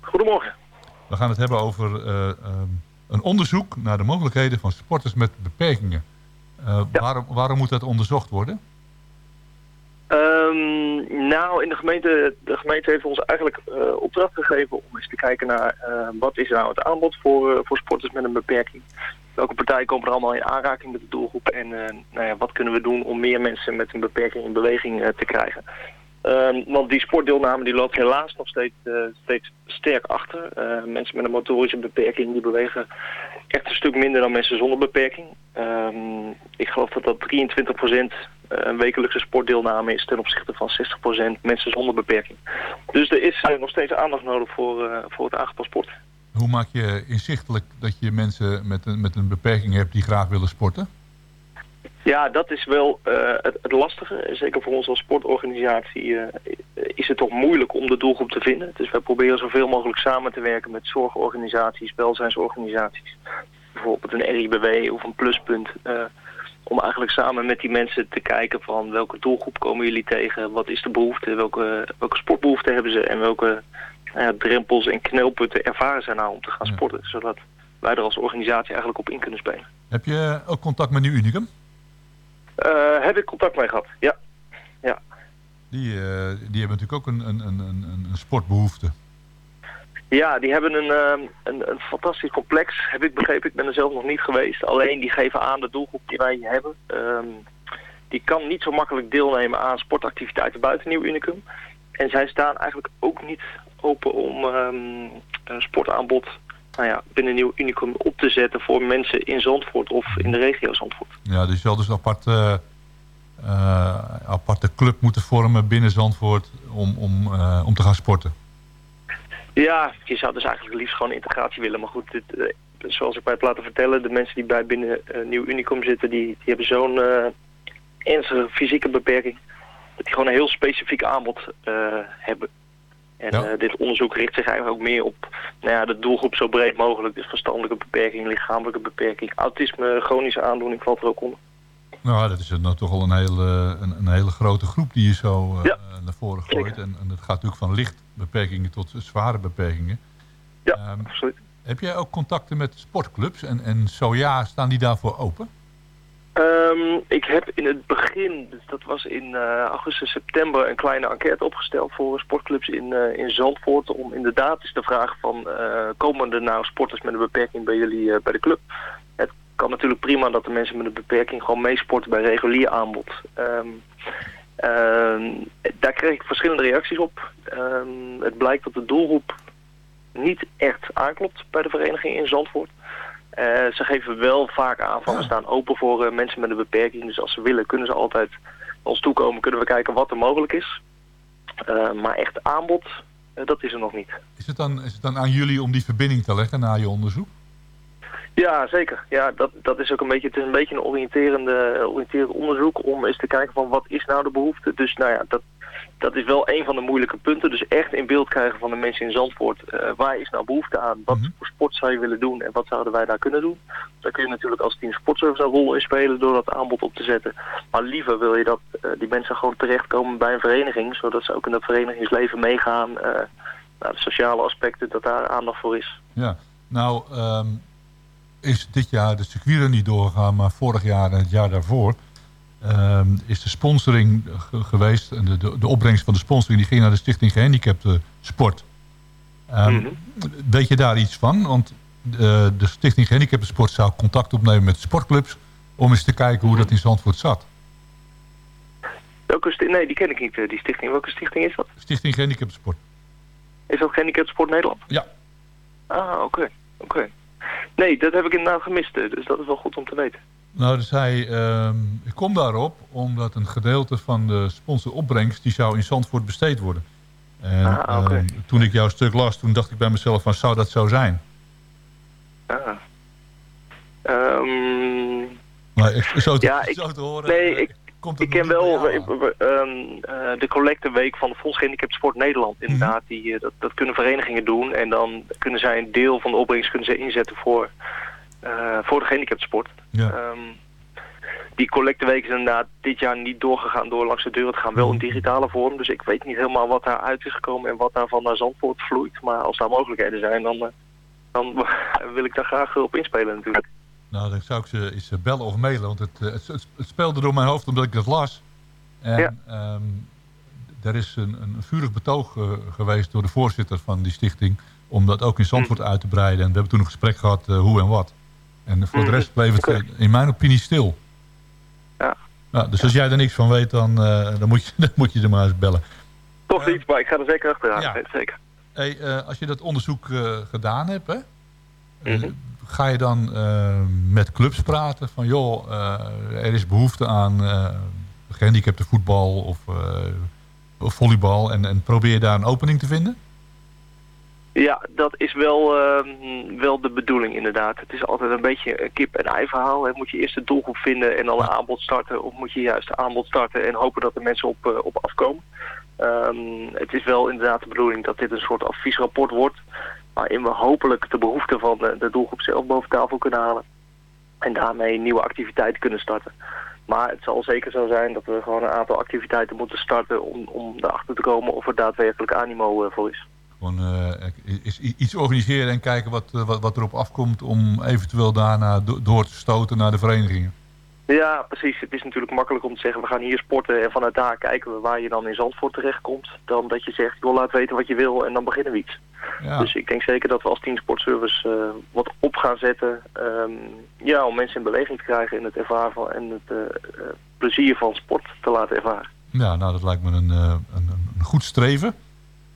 Goedemorgen. We gaan het hebben over uh, een onderzoek naar de mogelijkheden van sporters met beperkingen. Ja. waarom, waarom moet dat onderzocht worden? Um, nou, in de gemeente, de gemeente heeft ons eigenlijk opdracht gegeven om eens te kijken naar wat is nou het aanbod voor, voor sporters met een beperking welke partijen komen er allemaal in aanraking met de doelgroep en uh, nou ja, wat kunnen we doen om meer mensen met een beperking in beweging uh, te krijgen. Um, want die sportdeelname die loopt helaas nog steeds, uh, steeds sterk achter. mensen met een motorische beperking die bewegen echt een stuk minder dan mensen zonder beperking. Um, ik geloof dat dat 23% een wekelijkse sportdeelname is ten opzichte van 60% mensen zonder beperking. Dus er is nog steeds aandacht nodig voor, voor het aangepast sport. Hoe maak je inzichtelijk dat je mensen met een, met een beperking hebt die graag willen sporten? Ja, dat is wel uh, het, het, lastige. Zeker voor ons als sportorganisatie uh, is het toch moeilijk om de doelgroep te vinden. Dus wij proberen zoveel mogelijk samen te werken met zorgorganisaties, welzijnsorganisaties. Bijvoorbeeld een RIBW of een pluspunt. Uh, om eigenlijk samen met die mensen te kijken van welke doelgroep komen jullie tegen, wat is de behoefte, welke, welke sportbehoefte hebben ze en welke drempels en knelpunten ervaren zijn nou om te gaan sporten. Zodat wij er als organisatie eigenlijk op in kunnen spelen. Heb je ook contact met Nieuw Unicum? Uh, heb ik contact mee gehad, ja. ja. die, eh, die hebben natuurlijk ook een, een, een, een, een sportbehoefte. Ja, die hebben een, ehm, een, een fantastisch complex, heb ik begrepen. Ik ben er zelf nog niet geweest. Alleen die geven aan de doelgroep die wij hebben. Ehm, die kan niet zo makkelijk deelnemen aan sportactiviteiten buiten Nieuw Unicum. En zij staan eigenlijk ook niet open om ehm, een sportaanbod nou ja, binnen Nieuw Unicum op te zetten voor mensen in Zandvoort of in de regio Zandvoort. Ja, dus je zal dus een apart, eh, eh, aparte club moeten vormen binnen Zandvoort om, om, eh, om te gaan sporten. Ja, je zou dus eigenlijk liefst gewoon integratie willen. Maar goed, dit, eh, zoals ik mij heb laten vertellen, de mensen die bij binnen eh, Nieuw Unicum zitten, die, die hebben zo'n eh, ernstige fysieke beperking. Dat die gewoon een heel specifiek aanbod eh, hebben. En eh, dit onderzoek richt zich eigenlijk ook meer op nou ja, de doelgroep zo breed mogelijk. Dus verstandelijke beperking, lichamelijke beperking, autisme, chronische aandoening valt er ook onder. Nou, dat is nou toch al een hele, een, een hele grote groep die je zo eh, naar voren gooit. En, en dat gaat natuurlijk van licht beperkingen tot zware beperkingen. Ja, absoluut. Heb jij ook contacten met sportclubs? En, en zo ja, staan die daarvoor open? Ehm, ik heb in het begin, dus dat was in eh, augustus, september, een kleine enquête opgesteld voor sportclubs in, eh, in Zandvoort. Om inderdaad eens de vraag van, eh, komen er nou sporters met een beperking bij jullie bij de club? Het kan natuurlijk prima dat de mensen met een beperking gewoon meesporten bij regulier aanbod. Ehm, ehm, daar kreeg ik verschillende reacties op. Het blijkt dat de doelgroep niet echt aanklopt bij de vereniging in Zandvoort. Eh, ze geven wel vaak aan van we staan open voor eh, mensen met een beperking. Dus als ze willen kunnen ze altijd naar ons toekomen. Kunnen we kijken wat er mogelijk is. Eh, maar echt aanbod, dat is er nog niet. Is het, dan, is het dan aan jullie om die verbinding te leggen na je onderzoek? Ja, zeker. Ja, dat, dat is ook een beetje, het is een beetje een oriënterende, oriënterend onderzoek om eens te kijken van wat is nou de behoefte. Dus nou ja, dat, dat is wel een van de moeilijke punten. Dus echt in beeld krijgen van de mensen in Zandvoort. eh, waar is nou behoefte aan? Wat voor sport zou je willen doen en wat zouden wij daar kunnen doen? Daar kun je natuurlijk als team sportservice een rol in spelen door dat aanbod op te zetten. Maar liever wil je dat eh, die mensen gewoon terechtkomen bij een vereniging. Zodat ze ook in dat verenigingsleven meegaan. eh naar de sociale aspecten, dat daar aandacht voor is. Ja, nou ehm, is dit jaar de circuit niet doorgegaan, maar vorig jaar en het jaar daarvoor ehm, is de sponsoring ge- geweest. En de, de, de opbrengst van de sponsoring die ging naar de Stichting Gehandicapten Sport. Ehm, Mhm. Weet je daar iets van? Want eh, de Stichting Gehandicapten Sport zou contact opnemen met sportclubs om eens te kijken hoe dat in Zandvoort zat. Welke nee, die ken ik niet, eh, die stichting. Welke stichting is dat? Stichting Gehandicapten Sport. Is dat Gehandicapt Sport Nederland? Ja. Ah, oké. oké. Nee, dat heb ik inderdaad gemist, eh, dus dat is wel goed om te weten. Nou, dus hij, ehm, ik kom daarop omdat een gedeelte van de sponsoropbrengst... die zou in Zandvoort besteed worden. En Ah, oké. ehm, toen ik jouw stuk las, toen dacht ik bij mezelf van... zou dat zo zijn? Ah. Ehm, Maar ik, zo, te, ja, ik, zo te horen... nee, ik, komt ik ken wel eh, de collecteweek van de Sport Nederland. Inderdaad, die, eh, dat, dat kunnen verenigingen doen. En dan kunnen zij een deel van de opbrengst kunnen ze inzetten voor, eh, voor de gehandicapt sport. Ja. Ehm, die collecteweek is inderdaad dit jaar niet doorgegaan door langs de deur. Het gaan wel in digitale vorm. Dus ik weet niet helemaal wat daaruit is gekomen en wat daarvan naar Zandvoort vloeit. Maar als daar mogelijkheden zijn, dan, dan wil ik daar graag op inspelen natuurlijk. Nou, dan zou ik ze eens bellen of mailen. Want het, eh, het, het, het speelde door mijn hoofd omdat ik dat las. En ehm, er is een, een vurig betoog eh, geweest door de voorzitter van die stichting... om dat ook in Zandvoort uit te breiden. En we hebben toen een gesprek gehad eh, hoe en wat. En voor de Mhm. rest bleef het in mijn opinie stil. Ja. Nou, dus als jij er niks van weet, dan, dan, moet, je, dan moet je er maar eens bellen. Toch niet, maar ik ga er zeker achteraan. ja. Zeker. Hey, als je dat onderzoek gedaan hebt, hè, Mhm. Ga je dan eh, met clubs praten van joh, eh, er is behoefte aan eh gehandicapte voetbal of, of volleybal en, en probeer je daar een opening te vinden? Ja, dat is wel, ehm, wel de bedoeling inderdaad. Het is altijd een beetje een kip-en-ei verhaal. Hè. Moet je eerst de doelgroep vinden en dan een aanbod starten... of moet je juist een aanbod starten en hopen dat de mensen op, op afkomen? Ehm, het is wel inderdaad de bedoeling dat dit een soort adviesrapport wordt... waarin we hopelijk de behoeften van de, doelgroep zelf boven tafel kunnen halen... en daarmee nieuwe activiteiten kunnen starten. Maar het zal zeker zo zijn dat we gewoon een aantal activiteiten moeten starten... om, om erachter te komen of er daadwerkelijk animo eh, voor is. Gewoon eh, is, iets organiseren en kijken wat, eh, wat, wat erop afkomt om eventueel daarna do- door te stoten naar de verenigingen. Ja, precies. Het is natuurlijk makkelijk om te zeggen, we gaan hier sporten en vanuit daar kijken we waar je dan in Zandvoort terechtkomt. Dan dat je zegt, joh, laat weten wat je wil en dan beginnen we iets. Ja. Dus ik denk zeker dat we als Team Sportservice eh, wat op gaan zetten. ehm, ja, om mensen in beweging te krijgen en het ervaren van, en het eh, eh, plezier van sport te laten ervaren. Ja, nou dat lijkt me een, een, een goed streven.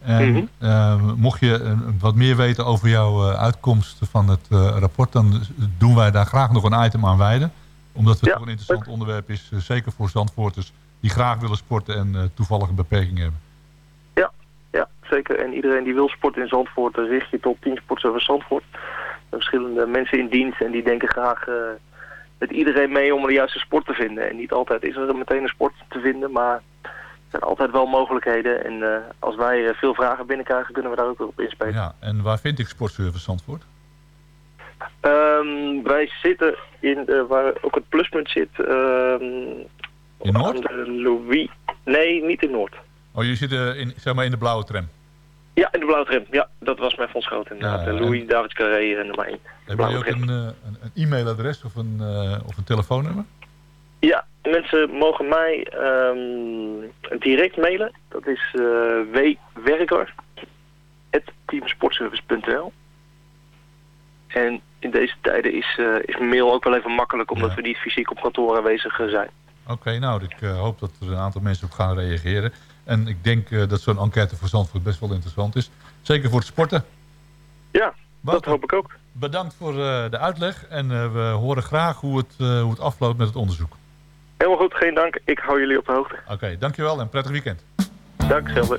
En Mhm. mocht je wat meer weten over jouw uitkomst van het rapport... dan doen wij daar graag nog een item aan wijden. Omdat het toch een interessant onderwerp is. eh, zeker voor Zandvoorters die graag willen sporten en eh, toevallig een beperking hebben. Ja, ja, zeker. En iedereen die wil sporten in Zandvoort, dan richt je tot Team Sportservice Zandvoort. Er zijn verschillende mensen in dienst en die denken graag eh, met iedereen mee om de juiste sport te vinden. En niet altijd is er meteen een sport te vinden, maar er zijn altijd wel mogelijkheden. En eh, als wij eh, veel vragen binnenkrijgen, kunnen we daar ook op inspelen. Ja, en waar vind ik Sportservice Zandvoort? Ehm, wij zitten in, eh, waar ook het pluspunt zit, ehm in Noord? de Louis. Nee, niet in Noord. Oh, je zit eh, in, zeg maar in de blauwe tram. Ja, in de blauwe tram. Ja, dat was mijn fondsgroot. inderdaad. Ja, de en- Louis, David Carré en nummer 1. Hebben jullie ook een, eh, een, e-mailadres of een, eh, of een telefoonnummer? Ja, mensen mogen mij ehm, direct mailen. Dat is uh, wwerker.teamsportservice.nl En in deze tijden is, eh, is mail ook wel even makkelijk, omdat we niet fysiek op kantoor aanwezig eh, zijn. Oké, nou, ik eh, hoop dat er een aantal mensen op gaan reageren. En ik denk dat zo'n enquête voor Zandvoort best wel interessant is. Zeker voor het sporten. Ja, dat hoop ik ook. Bedankt voor de uitleg en we horen graag hoe het, hoe het afloopt met het onderzoek. Helemaal goed, geen dank. Ik hou jullie op de hoogte. Oké, dankjewel en prettig weekend. Dank, zelfde.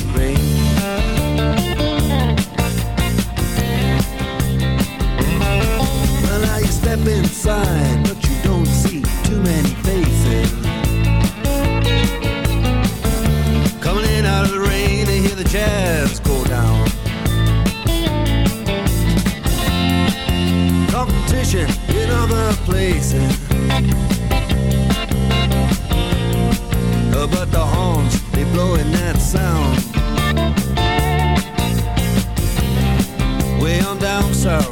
other places. Uh, but the horns, they blowing that sound. Way on down south.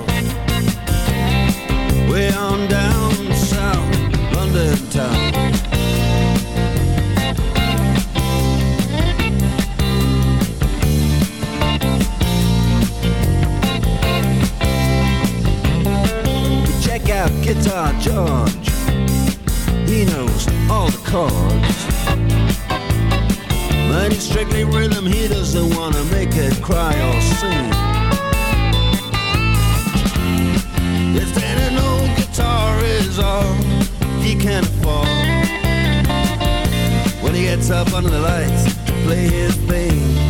Guitar George. He knows all the chords. But it's strictly rhythm, he doesn't wanna make it cry or sing. If an old guitar is all he can afford When he gets up under the lights to play his thing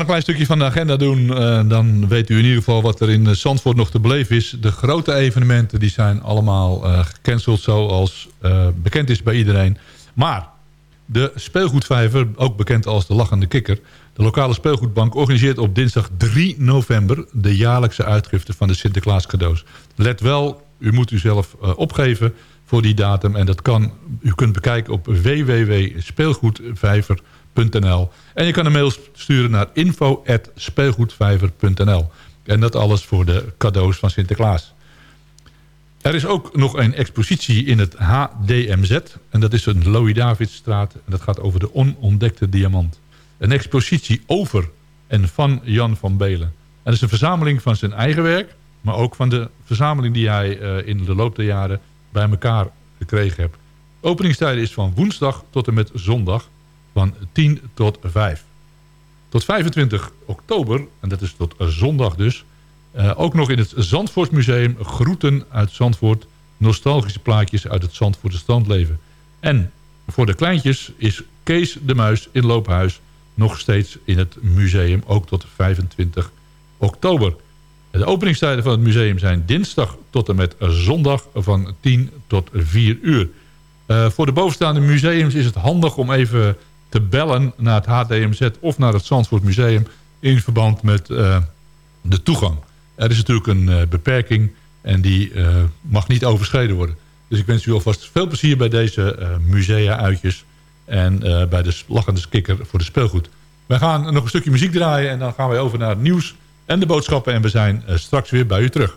een klein stukje van de agenda doen. Eh, dan weet u in ieder geval wat er in eh, Zandvoort nog te beleven is. De grote evenementen die zijn allemaal eh, gecanceld zoals bekend is bij iedereen. Maar de speelgoedvijver, ook bekend als de Lachende Kikker... de lokale speelgoedbank organiseert op dinsdag 3 november... de jaarlijkse uitgifte van de Sinterklaas cadeaus. Let wel, u moet u zelf eh, opgeven voor die datum. En dat kan, u kunt bekijken op www.speelgoedvijver.nl. En je kan een mail sturen naar info.speelgoedvijver.nl. En dat alles voor de cadeaus van Sinterklaas. Er is ook nog een expositie in het HDMZ. En dat is een Louis Davidstraat. En dat gaat over de onontdekte diamant. Een expositie over en van Jan van Belen. En dat is een verzameling van zijn eigen werk. Maar ook van de verzameling die hij eh, in de loop der jaren bij elkaar gekregen heeft. Openingstijden is van woensdag tot en met zondag. Van 10 tot 5. Tot 25 oktober, en dat is tot zondag dus... Uh, ook nog in het Zandvoortsmuseum groeten uit Zandvoort. Nostalgische plaatjes uit het Zandvoortse standleven. En voor de kleintjes is Kees de Muis in Loophuis nog steeds in het museum. Ook tot 25 oktober. De openingstijden van het museum zijn dinsdag tot en met zondag van 10 tot 4 uur. Uh, voor de bovenstaande museums is het handig om even te bellen naar het HDMZ of naar het Zandvoort Museum in verband met uh, de toegang. Er is natuurlijk een uh, beperking en die uh, mag niet overschreden worden. Dus ik wens u alvast veel plezier bij deze musea-uitjes en bij de lachende kikker voor de speelgoed. Wij gaan nog een stukje muziek draaien en dan gaan wij over naar het nieuws en de boodschappen. En we zijn straks weer bij u terug.